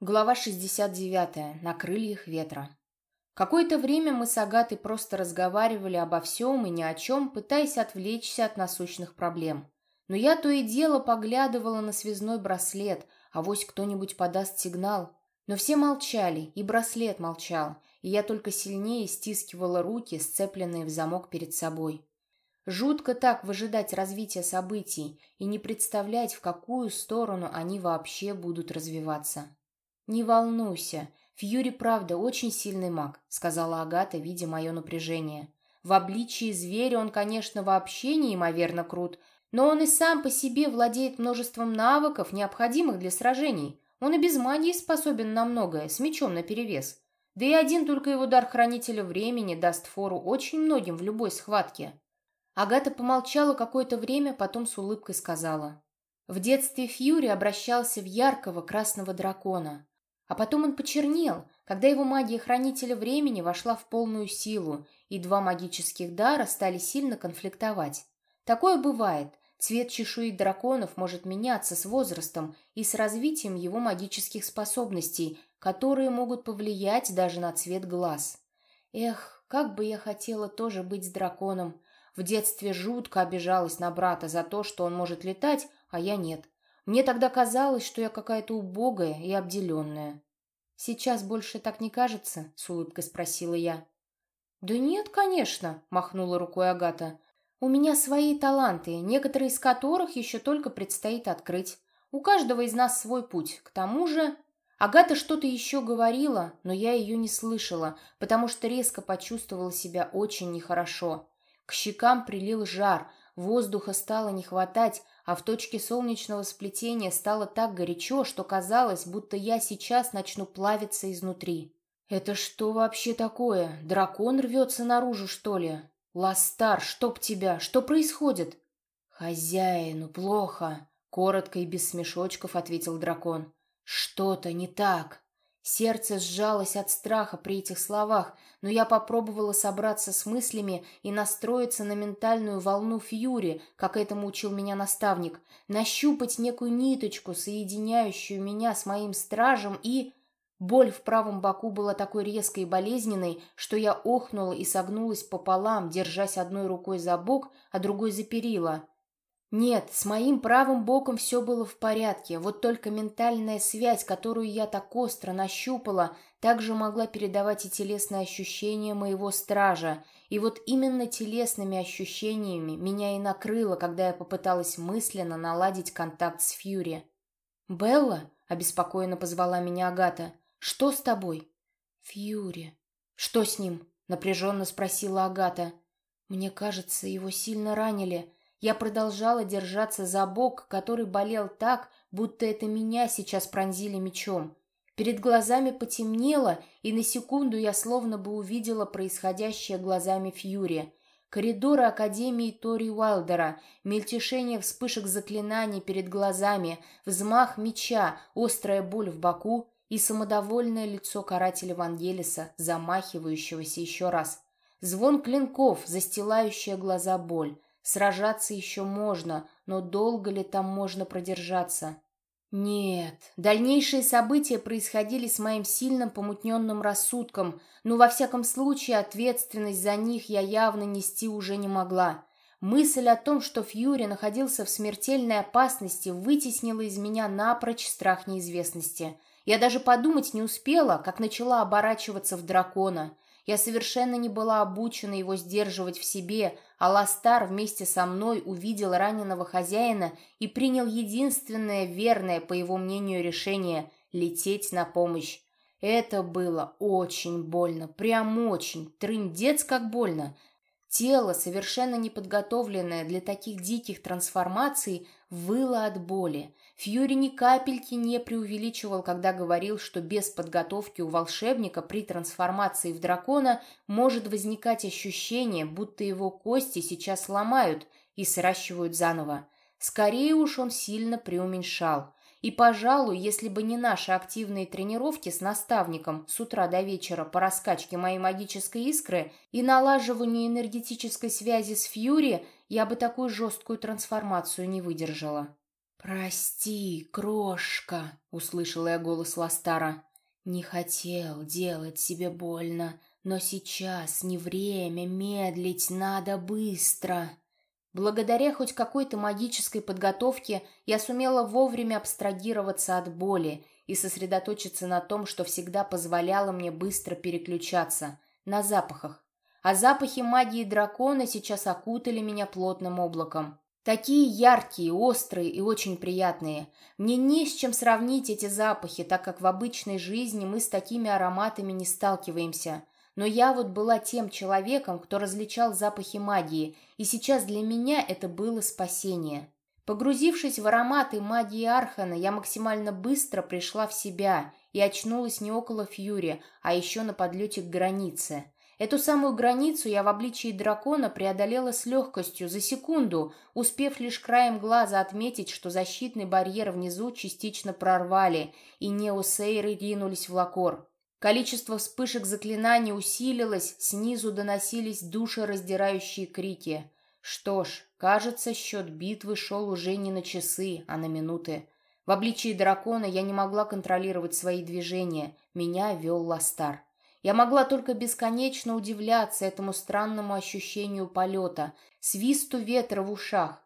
Глава 69. На крыльях ветра. Какое-то время мы с Агатой просто разговаривали обо всем и ни о чем, пытаясь отвлечься от насущных проблем. Но я то и дело поглядывала на связной браслет, а вось кто-нибудь подаст сигнал. Но все молчали, и браслет молчал, и я только сильнее стискивала руки, сцепленные в замок перед собой. Жутко так выжидать развития событий и не представлять, в какую сторону они вообще будут развиваться. «Не волнуйся, Фьюри правда очень сильный маг», — сказала Агата, видя мое напряжение. «В обличии зверя он, конечно, вообще неимоверно крут, но он и сам по себе владеет множеством навыков, необходимых для сражений. Он и без магии способен на многое, с мечом наперевес. Да и один только его дар хранителя времени даст фору очень многим в любой схватке». Агата помолчала какое-то время, потом с улыбкой сказала. В детстве Фьюри обращался в яркого красного дракона. А потом он почернел, когда его магия Хранителя Времени вошла в полную силу, и два магических дара стали сильно конфликтовать. Такое бывает. Цвет чешуи драконов может меняться с возрастом и с развитием его магических способностей, которые могут повлиять даже на цвет глаз. Эх, как бы я хотела тоже быть драконом. В детстве жутко обижалась на брата за то, что он может летать, а я нет. Мне тогда казалось, что я какая-то убогая и обделенная. «Сейчас больше так не кажется?» — с улыбкой спросила я. «Да нет, конечно», — махнула рукой Агата. «У меня свои таланты, некоторые из которых еще только предстоит открыть. У каждого из нас свой путь. К тому же...» Агата что-то еще говорила, но я ее не слышала, потому что резко почувствовала себя очень нехорошо. К щекам прилил жар, воздуха стало не хватать, а в точке солнечного сплетения стало так горячо, что казалось, будто я сейчас начну плавиться изнутри. «Это что вообще такое? Дракон рвется наружу, что ли? Ластар, чтоб тебя, что происходит?» «Хозяину плохо», — коротко и без смешочков ответил дракон. «Что-то не так». Сердце сжалось от страха при этих словах, но я попробовала собраться с мыслями и настроиться на ментальную волну Фьюри, как этому учил меня наставник, нащупать некую ниточку, соединяющую меня с моим стражем, и... Боль в правом боку была такой резкой и болезненной, что я охнула и согнулась пополам, держась одной рукой за бок, а другой за перила. Нет, с моим правым боком все было в порядке, вот только ментальная связь, которую я так остро нащупала, также могла передавать и телесные ощущения моего стража. И вот именно телесными ощущениями меня и накрыло, когда я попыталась мысленно наладить контакт с Фьюри. «Белла?» — обеспокоенно позвала меня Агата. «Что с тобой?» «Фьюри». «Что с ним?» — напряженно спросила Агата. «Мне кажется, его сильно ранили». Я продолжала держаться за бок, который болел так, будто это меня сейчас пронзили мечом. Перед глазами потемнело, и на секунду я словно бы увидела происходящее глазами Фьюри. Коридоры Академии Тори Уайлдера, мельтешение вспышек заклинаний перед глазами, взмах меча, острая боль в боку и самодовольное лицо карателя Вангелиса, замахивающегося еще раз. Звон клинков, застилающая глаза боль. Сражаться еще можно, но долго ли там можно продержаться? Нет, дальнейшие события происходили с моим сильным помутненным рассудком, но во всяком случае ответственность за них я явно нести уже не могла. Мысль о том, что Фьюри находился в смертельной опасности, вытеснила из меня напрочь страх неизвестности. Я даже подумать не успела, как начала оборачиваться в дракона. Я совершенно не была обучена его сдерживать в себе, а Ластар вместе со мной увидел раненого хозяина и принял единственное верное, по его мнению, решение — лететь на помощь. Это было очень больно, прям очень, трындец как больно. Тело, совершенно неподготовленное для таких диких трансформаций, выло от боли. Фьюри ни капельки не преувеличивал, когда говорил, что без подготовки у волшебника при трансформации в дракона может возникать ощущение, будто его кости сейчас ломают и сращивают заново. Скорее уж он сильно преуменьшал. И, пожалуй, если бы не наши активные тренировки с наставником с утра до вечера по раскачке моей магической искры и налаживанию энергетической связи с Фьюри, я бы такую жесткую трансформацию не выдержала. «Прости, крошка», — услышала я голос Ластара. «Не хотел делать себе больно, но сейчас не время медлить, надо быстро». Благодаря хоть какой-то магической подготовке я сумела вовремя абстрагироваться от боли и сосредоточиться на том, что всегда позволяло мне быстро переключаться, на запахах. А запахи магии дракона сейчас окутали меня плотным облаком. Такие яркие, острые и очень приятные. Мне не с чем сравнить эти запахи, так как в обычной жизни мы с такими ароматами не сталкиваемся – но я вот была тем человеком, кто различал запахи магии, и сейчас для меня это было спасение. Погрузившись в ароматы магии Архана, я максимально быстро пришла в себя и очнулась не около Фьюри, а еще на подлете к границе. Эту самую границу я в обличии дракона преодолела с легкостью, за секунду, успев лишь краем глаза отметить, что защитный барьер внизу частично прорвали, и неосейры ринулись в лакор. Количество вспышек заклинаний усилилось, снизу доносились душераздирающие крики. Что ж, кажется, счет битвы шел уже не на часы, а на минуты. В обличии дракона я не могла контролировать свои движения, меня вел Ластар. Я могла только бесконечно удивляться этому странному ощущению полета, свисту ветра в ушах.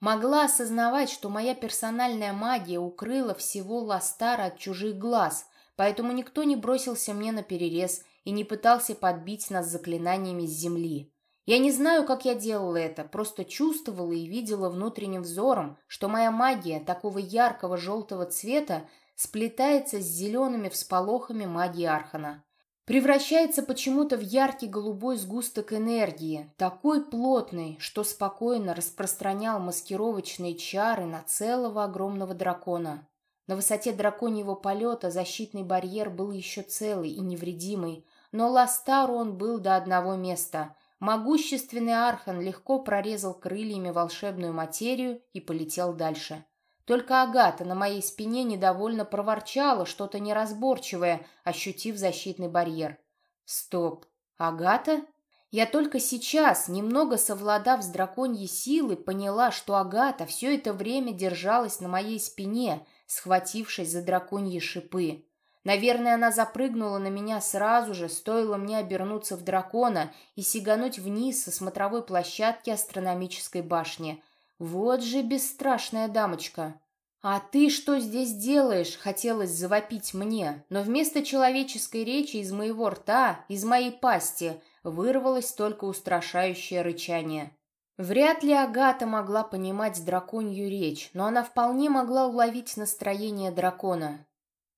Могла осознавать, что моя персональная магия укрыла всего Ластара от чужих глаз – поэтому никто не бросился мне на перерез и не пытался подбить нас заклинаниями с земли. Я не знаю, как я делала это, просто чувствовала и видела внутренним взором, что моя магия такого яркого желтого цвета сплетается с зелеными всполохами магии Архана. Превращается почему-то в яркий голубой сгусток энергии, такой плотный, что спокойно распространял маскировочные чары на целого огромного дракона. На высоте драконьего полета защитный барьер был еще целый и невредимый, но Ластару он был до одного места. Могущественный Архан легко прорезал крыльями волшебную материю и полетел дальше. Только Агата на моей спине недовольно проворчала что-то неразборчивое, ощутив защитный барьер. Стоп, Агата? Я только сейчас, немного совладав с драконьей силой, поняла, что Агата все это время держалась на моей спине, схватившись за драконьи шипы. Наверное, она запрыгнула на меня сразу же, стоило мне обернуться в дракона и сигануть вниз со смотровой площадки астрономической башни. Вот же бесстрашная дамочка. «А ты что здесь делаешь?» — хотелось завопить мне, но вместо человеческой речи из моего рта, из моей пасти, вырвалось только устрашающее рычание. Вряд ли Агата могла понимать драконью речь, но она вполне могла уловить настроение дракона.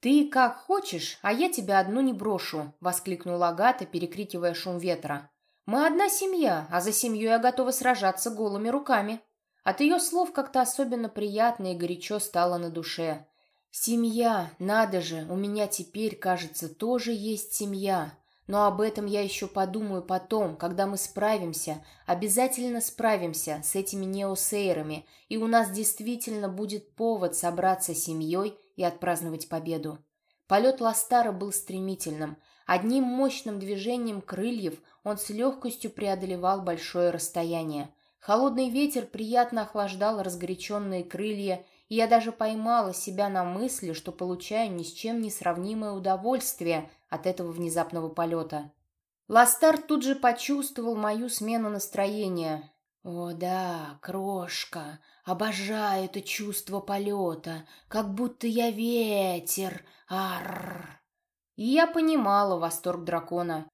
«Ты как хочешь, а я тебя одну не брошу», — воскликнула Агата, перекрикивая шум ветра. «Мы одна семья, а за семью я готова сражаться голыми руками». От ее слов как-то особенно приятно и горячо стало на душе. «Семья, надо же, у меня теперь, кажется, тоже есть семья. Но об этом я еще подумаю потом, когда мы справимся, обязательно справимся с этими неосейрами, и у нас действительно будет повод собраться семьей и отпраздновать победу. Полет Ластара был стремительным. Одним мощным движением крыльев он с легкостью преодолевал большое расстояние. Холодный ветер приятно охлаждал разгоряченные крылья, и я даже поймала себя на мысли, что получаю ни с чем не сравнимое удовольствие от этого внезапного полета. Ластар тут же почувствовал мою смену настроения. «О да, крошка, обожаю это чувство полета, как будто я ветер, арр!» И я понимала восторг дракона.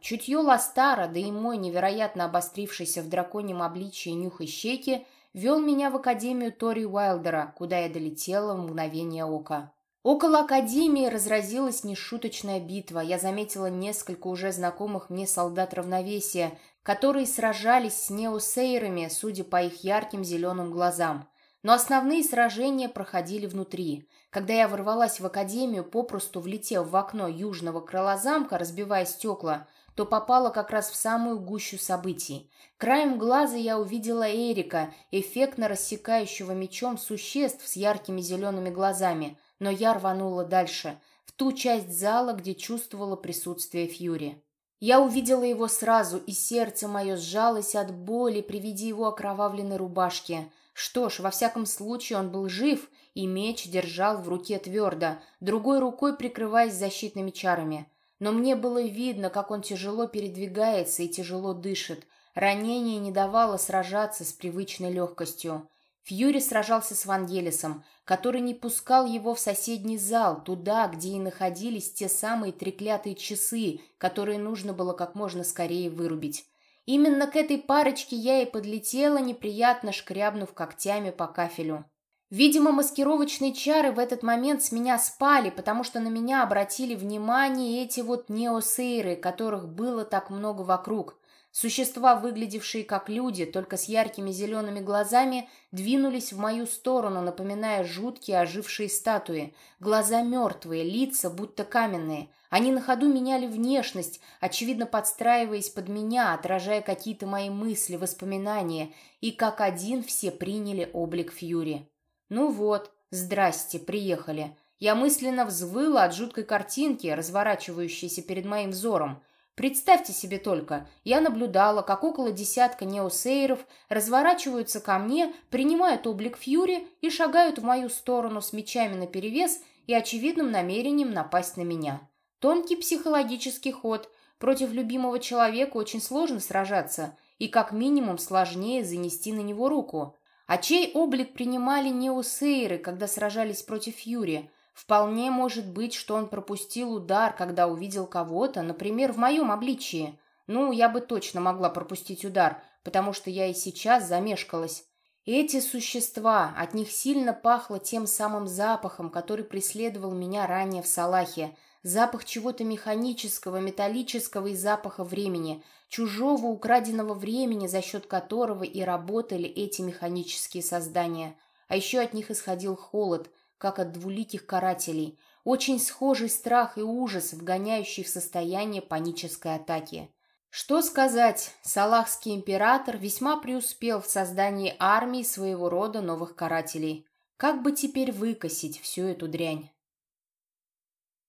Чутье Ластара, да и мой невероятно обострившийся в драконьем обличии нюх и щеки, вел меня в Академию Тори Уайлдера, куда я долетела в мгновение ока. Около Академии разразилась нешуточная битва. Я заметила несколько уже знакомых мне солдат равновесия, которые сражались с неосейрами, судя по их ярким зеленым глазам. Но основные сражения проходили внутри. Когда я ворвалась в Академию, попросту влетев в окно южного крыла замка, разбивая стекла, то попала как раз в самую гущу событий. Краем глаза я увидела Эрика, эффектно рассекающего мечом существ с яркими зелеными глазами – но я рванула дальше, в ту часть зала, где чувствовала присутствие Фьюри. Я увидела его сразу, и сердце мое сжалось от боли при виде его окровавленной рубашки. Что ж, во всяком случае он был жив, и меч держал в руке твердо, другой рукой прикрываясь защитными чарами. Но мне было видно, как он тяжело передвигается и тяжело дышит. Ранение не давало сражаться с привычной легкостью. Фьюри сражался с Вангелисом, который не пускал его в соседний зал, туда, где и находились те самые треклятые часы, которые нужно было как можно скорее вырубить. Именно к этой парочке я и подлетела, неприятно шкрябнув когтями по кафелю. Видимо, маскировочные чары в этот момент с меня спали, потому что на меня обратили внимание эти вот неосейры, которых было так много вокруг. Существа, выглядевшие как люди, только с яркими зелеными глазами, двинулись в мою сторону, напоминая жуткие ожившие статуи. Глаза мертвые, лица будто каменные. Они на ходу меняли внешность, очевидно подстраиваясь под меня, отражая какие-то мои мысли, воспоминания, и как один все приняли облик Фьюри. «Ну вот, здрасте, приехали». Я мысленно взвыла от жуткой картинки, разворачивающейся перед моим взором. Представьте себе только, я наблюдала, как около десятка неосейров разворачиваются ко мне, принимают облик Фьюри и шагают в мою сторону с мечами наперевес и очевидным намерением напасть на меня. Тонкий психологический ход. Против любимого человека очень сложно сражаться, и как минимум сложнее занести на него руку. А чей облик принимали неосейры, когда сражались против Фьюри? Вполне может быть, что он пропустил удар, когда увидел кого-то, например, в моем обличии. Ну, я бы точно могла пропустить удар, потому что я и сейчас замешкалась. Эти существа, от них сильно пахло тем самым запахом, который преследовал меня ранее в Салахе. Запах чего-то механического, металлического и запаха времени, чужого украденного времени, за счет которого и работали эти механические создания. А еще от них исходил холод, как от двуликих карателей, очень схожий страх и ужас, вгоняющий в состояние панической атаки. Что сказать, салахский император весьма преуспел в создании армии своего рода новых карателей. Как бы теперь выкосить всю эту дрянь?